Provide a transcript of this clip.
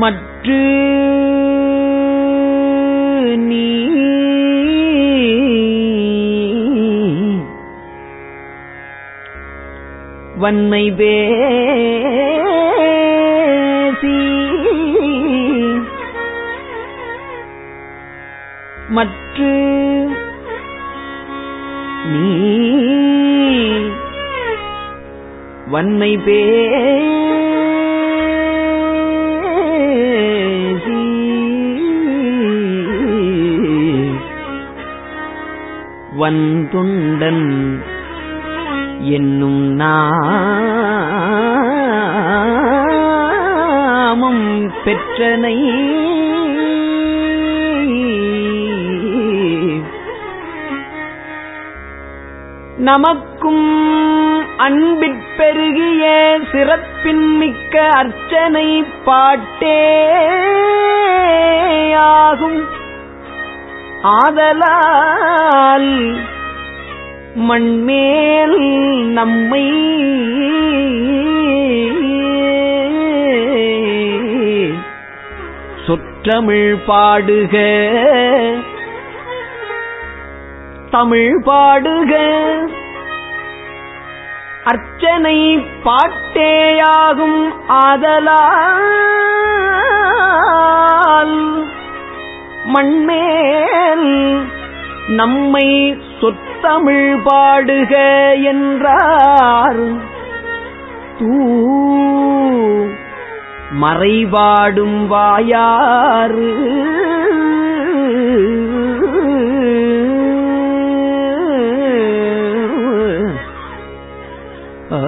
மற்று நீ வன்மை வேசி மற்று நீ வன்மை பே வந்துண்டன் என்னும் நாமம் பெற்றனை. நமக்கும் அன்பிற்பெருகிய சிறப்பின் மிக்க அர்ச்சனை பாட்டே. ஆதலால் மண்மேல் நம்மை சொற்றமிழ் பாடுக. தமிழ் பாடுக. அர்ச்சனை பாட்டேயாகும் ஆதலால் மண்மேல் நம்மை சொத்தமிழ் பாடுக என்றார். தூ மறைவாடும் வாயாறு ஆ